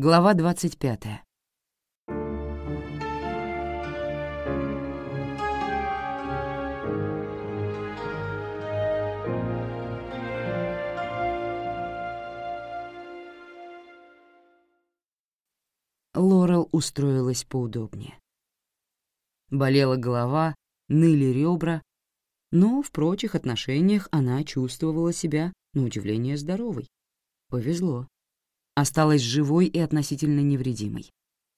Глава 25. Лорел устроилась поудобнее. Болела голова, ныли ребра, но в прочих отношениях она чувствовала себя, на удивление, здоровой. Повезло осталась живой и относительно невредимой.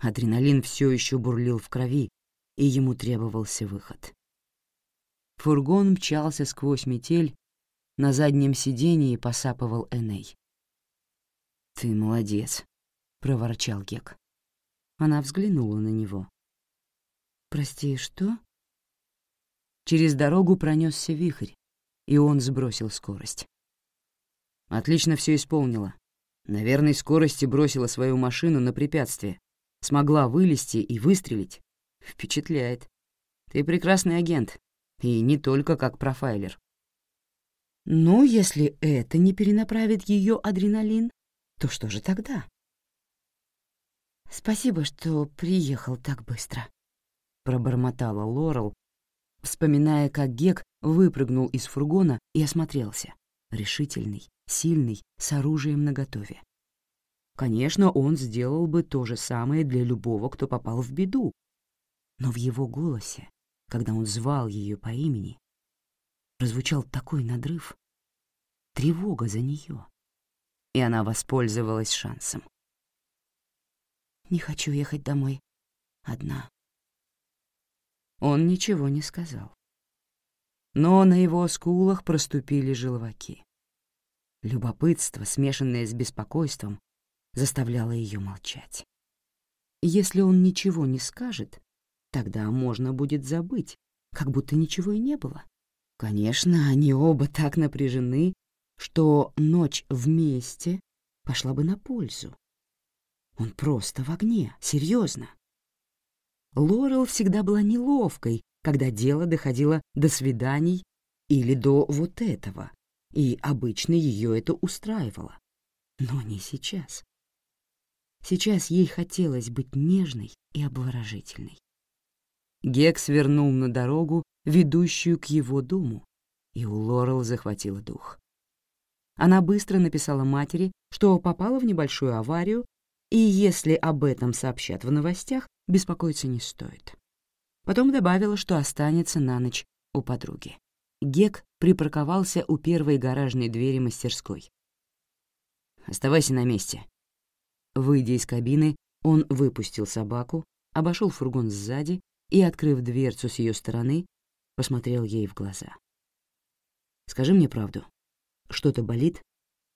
Адреналин все еще бурлил в крови, и ему требовался выход. Фургон мчался сквозь метель, на заднем сиденье посапывал Эней. «Ты молодец», — проворчал Гек. Она взглянула на него. «Прости, что?» Через дорогу пронесся вихрь, и он сбросил скорость. «Отлично все исполнила. На верной скорости бросила свою машину на препятствие. Смогла вылезти и выстрелить. Впечатляет. Ты прекрасный агент. И не только как профайлер. Но если это не перенаправит ее адреналин, то что же тогда? «Спасибо, что приехал так быстро», — пробормотала Лорел, вспоминая, как Гек выпрыгнул из фургона и осмотрелся, решительный, сильный, с оружием наготове. Конечно, он сделал бы то же самое для любого, кто попал в беду. Но в его голосе, когда он звал ее по имени, прозвучал такой надрыв, тревога за нее, и она воспользовалась шансом. «Не хочу ехать домой одна». Он ничего не сказал. Но на его скулах проступили желваки. Любопытство, смешанное с беспокойством, заставляло ее молчать. Если он ничего не скажет, тогда можно будет забыть, как будто ничего и не было. Конечно, они оба так напряжены, что ночь вместе пошла бы на пользу. Он просто в огне, серьезно. Лорел всегда была неловкой, когда дело доходило до свиданий или до вот этого, и обычно ее это устраивало. Но не сейчас. Сейчас ей хотелось быть нежной и обворожительной. Гек свернул на дорогу, ведущую к его дому, и у Лорел захватила дух. Она быстро написала матери, что попала в небольшую аварию, и если об этом сообщат в новостях, беспокоиться не стоит. Потом добавила, что останется на ночь у подруги. Гек припарковался у первой гаражной двери мастерской. «Оставайся на месте». Выйдя из кабины, он выпустил собаку, обошел фургон сзади и, открыв дверцу с ее стороны, посмотрел ей в глаза. «Скажи мне правду. Что-то болит?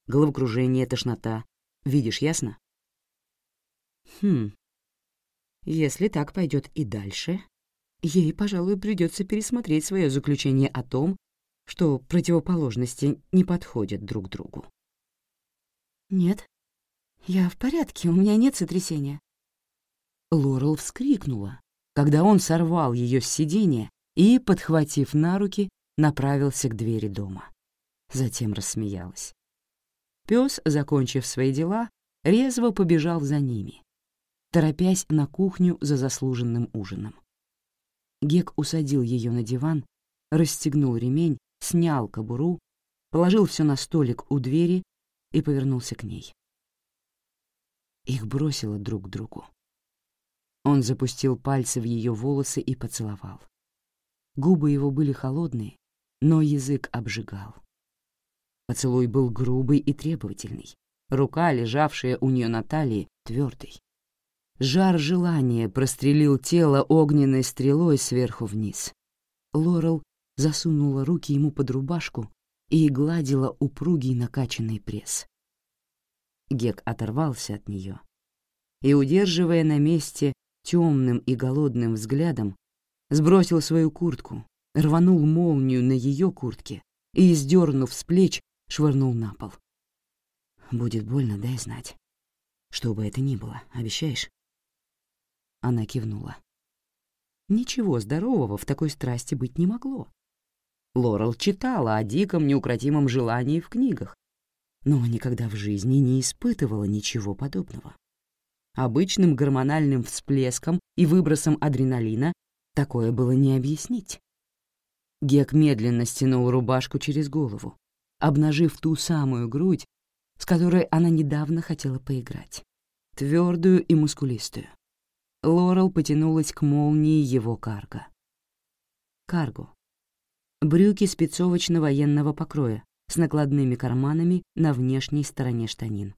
Головокружение, тошнота. Видишь ясно?» «Хм. Если так пойдет и дальше, ей, пожалуй, придется пересмотреть свое заключение о том, что противоположности не подходят друг другу. «Нет, я в порядке, у меня нет сотрясения». Лорел вскрикнула, когда он сорвал ее с сиденья и, подхватив на руки, направился к двери дома. Затем рассмеялась. Пес, закончив свои дела, резво побежал за ними, торопясь на кухню за заслуженным ужином. Гек усадил ее на диван, расстегнул ремень, снял кобуру, положил все на столик у двери и повернулся к ней. Их бросило друг к другу. Он запустил пальцы в ее волосы и поцеловал. Губы его были холодные, но язык обжигал. Поцелуй был грубый и требовательный, рука, лежавшая у нее на талии, твердой. Жар желания прострелил тело огненной стрелой сверху вниз. Лорел засунула руки ему под рубашку и гладила упругий накачанный пресс. Гек оторвался от нее и, удерживая на месте темным и голодным взглядом, сбросил свою куртку, рванул молнию на ее куртке и, сдернув с плеч, швырнул на пол. «Будет больно, дай знать. Что бы это ни было, обещаешь?» Она кивнула. Ничего здорового в такой страсти быть не могло. Лорел читала о диком неукротимом желании в книгах, но никогда в жизни не испытывала ничего подобного. Обычным гормональным всплеском и выбросом адреналина такое было не объяснить. Гек медленно стянул рубашку через голову, обнажив ту самую грудь, с которой она недавно хотела поиграть, твердую и мускулистую. Лорел потянулась к молнии его карго. Карго. Брюки спецовочно-военного покроя с накладными карманами на внешней стороне штанин.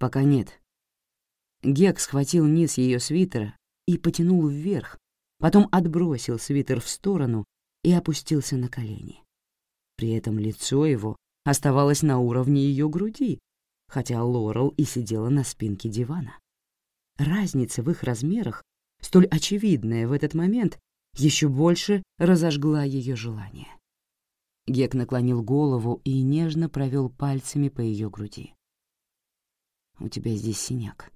Пока нет. Гек схватил низ ее свитера и потянул вверх, потом отбросил свитер в сторону и опустился на колени. При этом лицо его оставалось на уровне ее груди, хотя Лорел и сидела на спинке дивана. Разница в их размерах, столь очевидная в этот момент, еще больше разожгла ее желание. Гек наклонил голову и нежно провел пальцами по ее груди. «У тебя здесь синяк».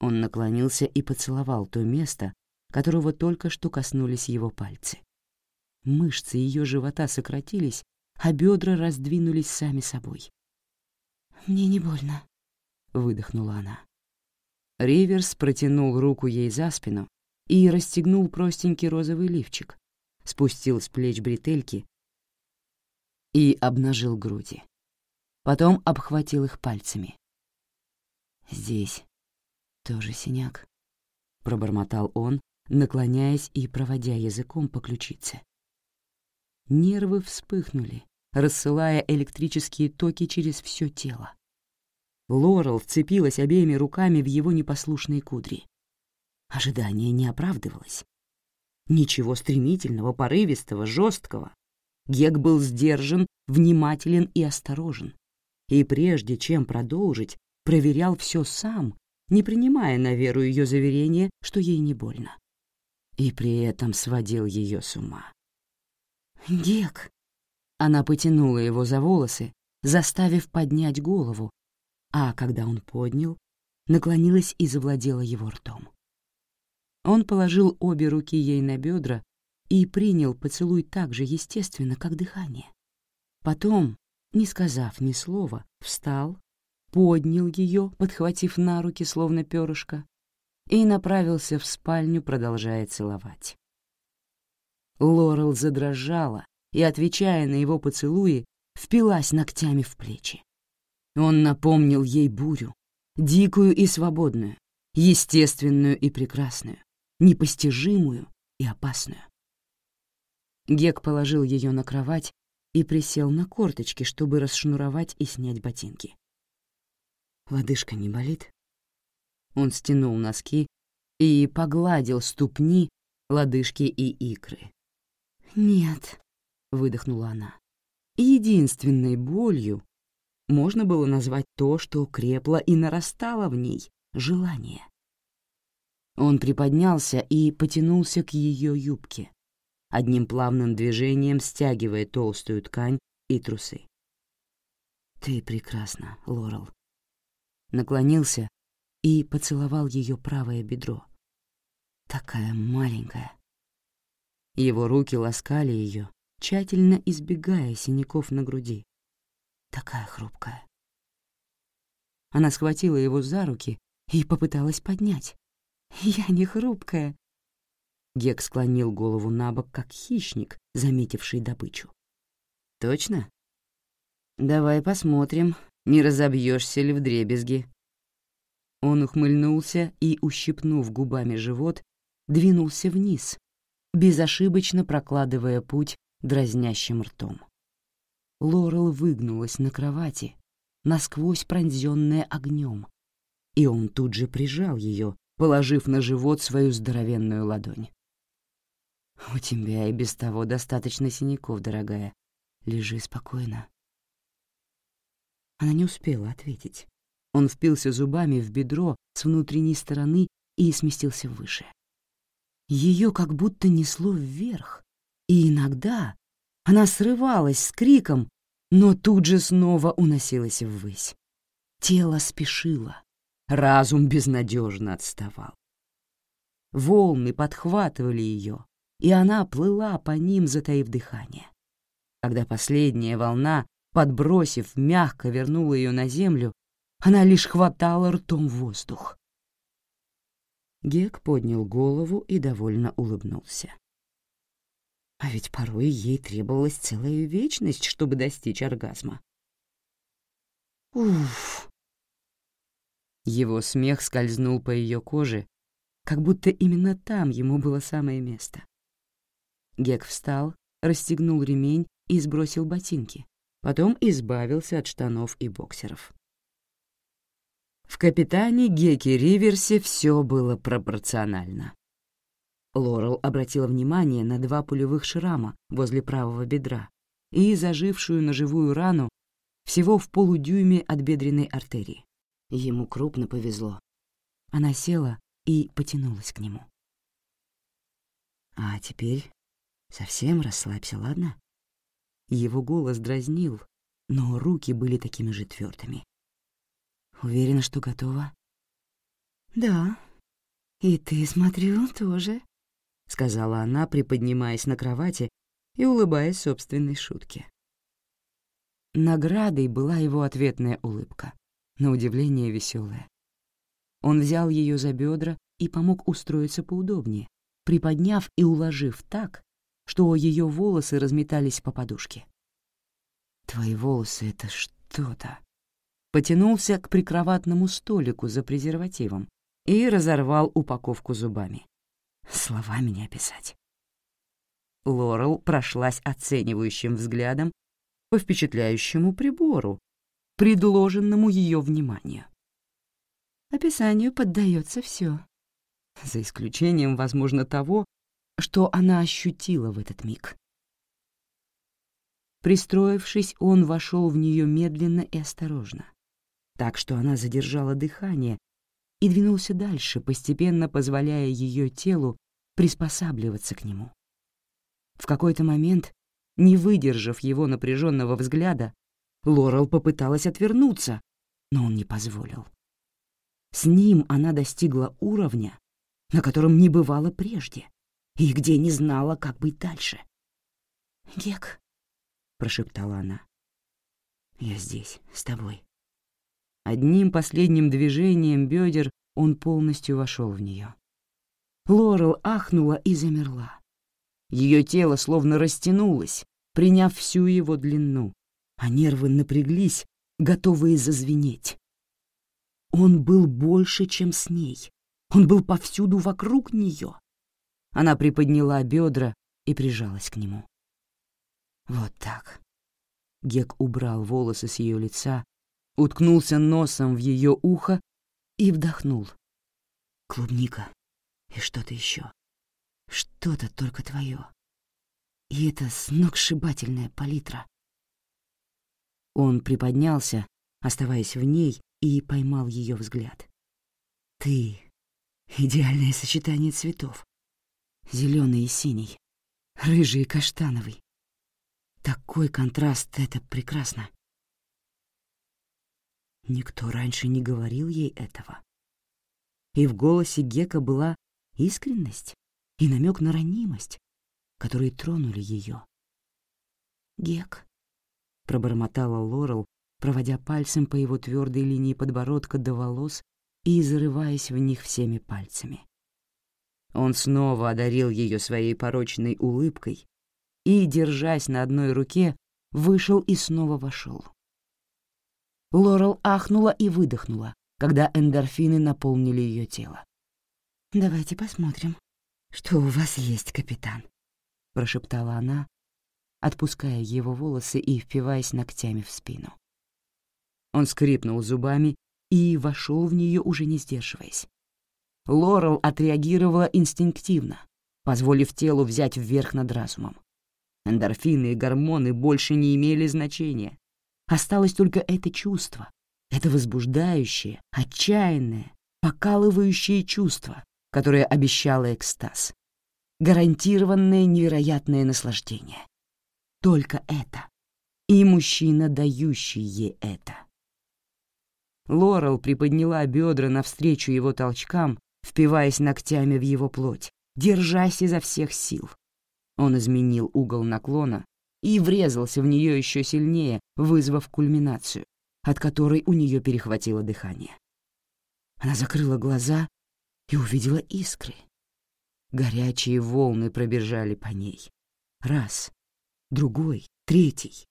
Он наклонился и поцеловал то место, которого только что коснулись его пальцы. Мышцы ее живота сократились, а бедра раздвинулись сами собой. «Мне не больно», — выдохнула она. Риверс протянул руку ей за спину и расстегнул простенький розовый лифчик, спустил с плеч бретельки и обнажил груди. Потом обхватил их пальцами. «Здесь тоже синяк», — пробормотал он, наклоняясь и проводя языком по ключице. Нервы вспыхнули, рассылая электрические токи через все тело. Лорел вцепилась обеими руками в его непослушные кудри. Ожидание не оправдывалось. Ничего стремительного, порывистого, жесткого. Гек был сдержан, внимателен и осторожен. И прежде чем продолжить, проверял все сам, не принимая на веру ее заверение, что ей не больно. И при этом сводил ее с ума. «Гек!» Она потянула его за волосы, заставив поднять голову, а когда он поднял, наклонилась и завладела его ртом. Он положил обе руки ей на бедра и принял поцелуй так же естественно, как дыхание. Потом, не сказав ни слова, встал, поднял ее, подхватив на руки, словно перышко, и направился в спальню, продолжая целовать. Лорел задрожала и, отвечая на его поцелуи, впилась ногтями в плечи. Он напомнил ей бурю, дикую и свободную, естественную и прекрасную, непостижимую и опасную. Гек положил ее на кровать и присел на корточки, чтобы расшнуровать и снять ботинки. Лодыжка не болит? Он стянул носки и погладил ступни, лодыжки и икры. «Нет», — выдохнула она. Единственной болью можно было назвать то, что крепло и нарастало в ней — желание. Он приподнялся и потянулся к ее юбке, одним плавным движением стягивая толстую ткань и трусы. «Ты прекрасна, Лорел». Наклонился и поцеловал ее правое бедро. Такая маленькая. Его руки ласкали ее, тщательно избегая синяков на груди. Такая хрупкая. Она схватила его за руки и попыталась поднять. «Я не хрупкая». Гек склонил голову на бок, как хищник, заметивший добычу. «Точно? Давай посмотрим, не разобьешься ли в дребезги». Он ухмыльнулся и, ущипнув губами живот, двинулся вниз, безошибочно прокладывая путь дразнящим ртом. Лорел выгнулась на кровати, насквозь пронзенная огнем, и он тут же прижал ее, положив на живот свою здоровенную ладонь. «У тебя и без того достаточно синяков, дорогая. Лежи спокойно». Она не успела ответить. Он впился зубами в бедро с внутренней стороны и сместился выше. Ее как будто несло вверх, и иногда она срывалась с криком, но тут же снова уносилась ввысь. Тело спешило, разум безнадежно отставал. Волны подхватывали ее, и она плыла по ним, затаив дыхание. Когда последняя волна, подбросив, мягко вернула ее на землю, Она лишь хватала ртом воздух. Гек поднял голову и довольно улыбнулся. А ведь порой ей требовалась целая вечность, чтобы достичь оргазма. Уф! Его смех скользнул по ее коже, как будто именно там ему было самое место. Гек встал, расстегнул ремень и сбросил ботинки, потом избавился от штанов и боксеров. В капитане Геке Риверсе все было пропорционально. Лорел обратила внимание на два пулевых шрама возле правого бедра и зажившую ножевую рану всего в полудюйме от бедренной артерии. Ему крупно повезло. Она села и потянулась к нему. «А теперь совсем расслабься, ладно?» Его голос дразнил, но руки были такими же твердыми. Уверена, что готова?» «Да. И ты, смотрю, тоже», — сказала она, приподнимаясь на кровати и улыбаясь собственной шутке. Наградой была его ответная улыбка, на удивление веселая. Он взял ее за бедра и помог устроиться поудобнее, приподняв и уложив так, что ее волосы разметались по подушке. «Твои волосы — это что-то», потянулся к прикроватному столику за презервативом и разорвал упаковку зубами. Словами не описать. Лорел прошлась оценивающим взглядом по впечатляющему прибору, предложенному ее вниманию. Описанию поддается все, за исключением, возможно, того, что она ощутила в этот миг. Пристроившись, он вошел в нее медленно и осторожно, так что она задержала дыхание и двинулся дальше, постепенно позволяя ее телу приспосабливаться к нему. В какой-то момент, не выдержав его напряженного взгляда, Лорел попыталась отвернуться, но он не позволил. С ним она достигла уровня, на котором не бывало прежде, и где не знала, как быть дальше. «Гек», — прошептала она, — «я здесь, с тобой». Одним последним движением бедер он полностью вошел в нее. Лорел ахнула и замерла. Ее тело словно растянулось, приняв всю его длину, а нервы напряглись, готовые зазвенеть. Он был больше, чем с ней. Он был повсюду вокруг нее. Она приподняла бедра и прижалась к нему. Вот так. Гек убрал волосы с ее лица уткнулся носом в ее ухо и вдохнул. Клубника и что-то еще. Что-то только твое. И это сногсшибательная палитра. Он приподнялся, оставаясь в ней, и поймал ее взгляд. Ты — идеальное сочетание цветов. Зеленый и синий, рыжий и каштановый. Такой контраст — это прекрасно. Никто раньше не говорил ей этого. И в голосе Гека была искренность и намек на ранимость, которые тронули ее. «Гек», — пробормотала Лорел, проводя пальцем по его твердой линии подбородка до волос и зарываясь в них всеми пальцами. Он снова одарил ее своей порочной улыбкой и, держась на одной руке, вышел и снова вошел. Лорел ахнула и выдохнула, когда эндорфины наполнили ее тело. «Давайте посмотрим, что у вас есть, капитан», — прошептала она, отпуская его волосы и впиваясь ногтями в спину. Он скрипнул зубами и вошел в нее, уже не сдерживаясь. Лорел отреагировала инстинктивно, позволив телу взять вверх над разумом. Эндорфины и гормоны больше не имели значения. Осталось только это чувство, это возбуждающее, отчаянное, покалывающее чувство, которое обещало экстаз. Гарантированное невероятное наслаждение. Только это. И мужчина, дающий ей это. Лорел приподняла бедра навстречу его толчкам, впиваясь ногтями в его плоть, держась изо всех сил. Он изменил угол наклона и врезался в нее еще сильнее, вызвав кульминацию, от которой у нее перехватило дыхание. Она закрыла глаза и увидела искры. Горячие волны пробежали по ней. Раз, другой, третий.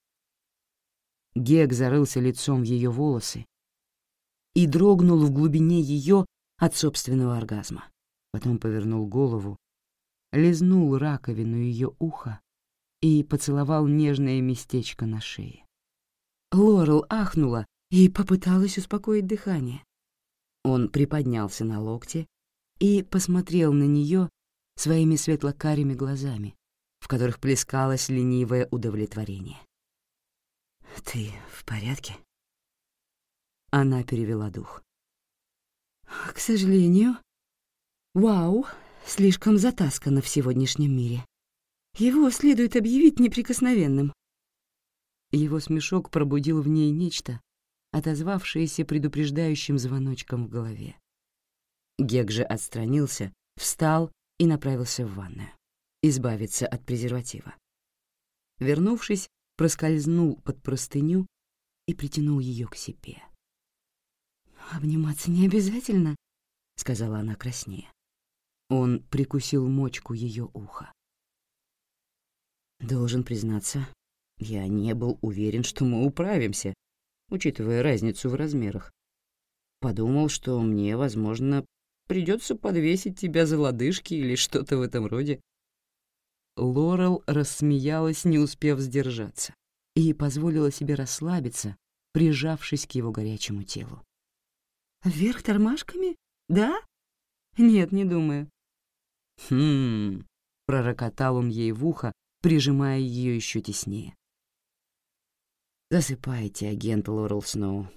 Гек зарылся лицом в ее волосы и дрогнул в глубине ее от собственного оргазма. Потом повернул голову, лизнул раковину ее уха и поцеловал нежное местечко на шее. Лорел ахнула и попыталась успокоить дыхание. Он приподнялся на локте и посмотрел на нее своими светло-карими глазами, в которых плескалось ленивое удовлетворение. «Ты в порядке?» Она перевела дух. «К сожалению, Вау слишком затаскано в сегодняшнем мире. Его следует объявить неприкосновенным». Его смешок пробудил в ней нечто, отозвавшееся предупреждающим звоночком в голове. Гек же отстранился, встал и направился в ванную, избавиться от презерватива. Вернувшись, проскользнул под простыню и притянул ее к себе. «Обниматься не обязательно», — сказала она краснее. Он прикусил мочку ее уха. «Должен признаться, я не был уверен, что мы управимся, учитывая разницу в размерах. Подумал, что мне, возможно, придется подвесить тебя за лодыжки или что-то в этом роде». Лорел рассмеялась, не успев сдержаться, и позволила себе расслабиться, прижавшись к его горячему телу. «Вверх тормашками? Да? Нет, не думаю». «Хм...» — пророкотал он ей в ухо, прижимая ее еще теснее. «Засыпайте, агент Лорел Сноу.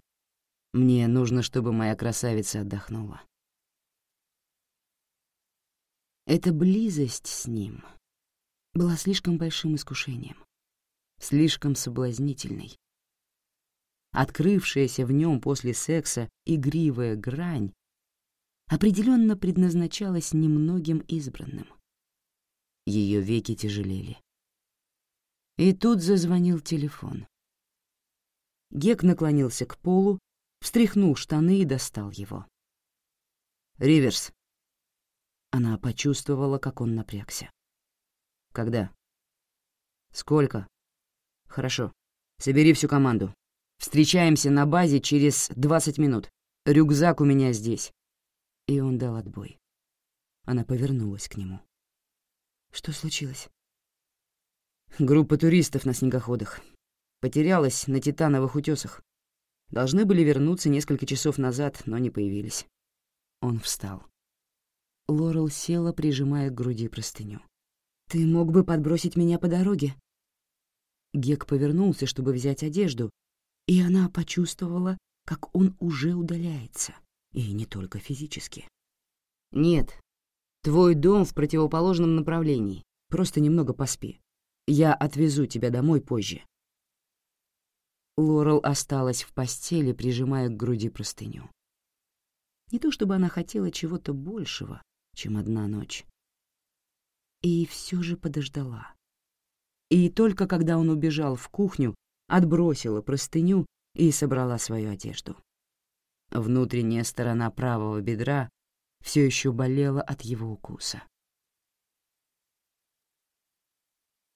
Мне нужно, чтобы моя красавица отдохнула». Эта близость с ним была слишком большим искушением, слишком соблазнительной, открывшаяся в нем после секса игривая грань определенно предназначалась немногим избранным. Ее веки тяжелели. И тут зазвонил телефон. Гек наклонился к полу, встряхнул штаны и достал его. «Риверс». Она почувствовала, как он напрягся. «Когда?» «Сколько?» «Хорошо. Собери всю команду. Встречаемся на базе через 20 минут. Рюкзак у меня здесь. И он дал отбой. Она повернулась к нему. Что случилось? Группа туристов на снегоходах. Потерялась на Титановых утесах. Должны были вернуться несколько часов назад, но не появились. Он встал. Лорел села, прижимая к груди простыню. «Ты мог бы подбросить меня по дороге?» Гек повернулся, чтобы взять одежду, и она почувствовала, как он уже удаляется, и не только физически. «Нет, твой дом в противоположном направлении, просто немного поспи. Я отвезу тебя домой позже». Лорел осталась в постели, прижимая к груди простыню. Не то чтобы она хотела чего-то большего, чем одна ночь. И все же подождала. И только когда он убежал в кухню, отбросила простыню и собрала свою одежду. Внутренняя сторона правого бедра все еще болела от его укуса.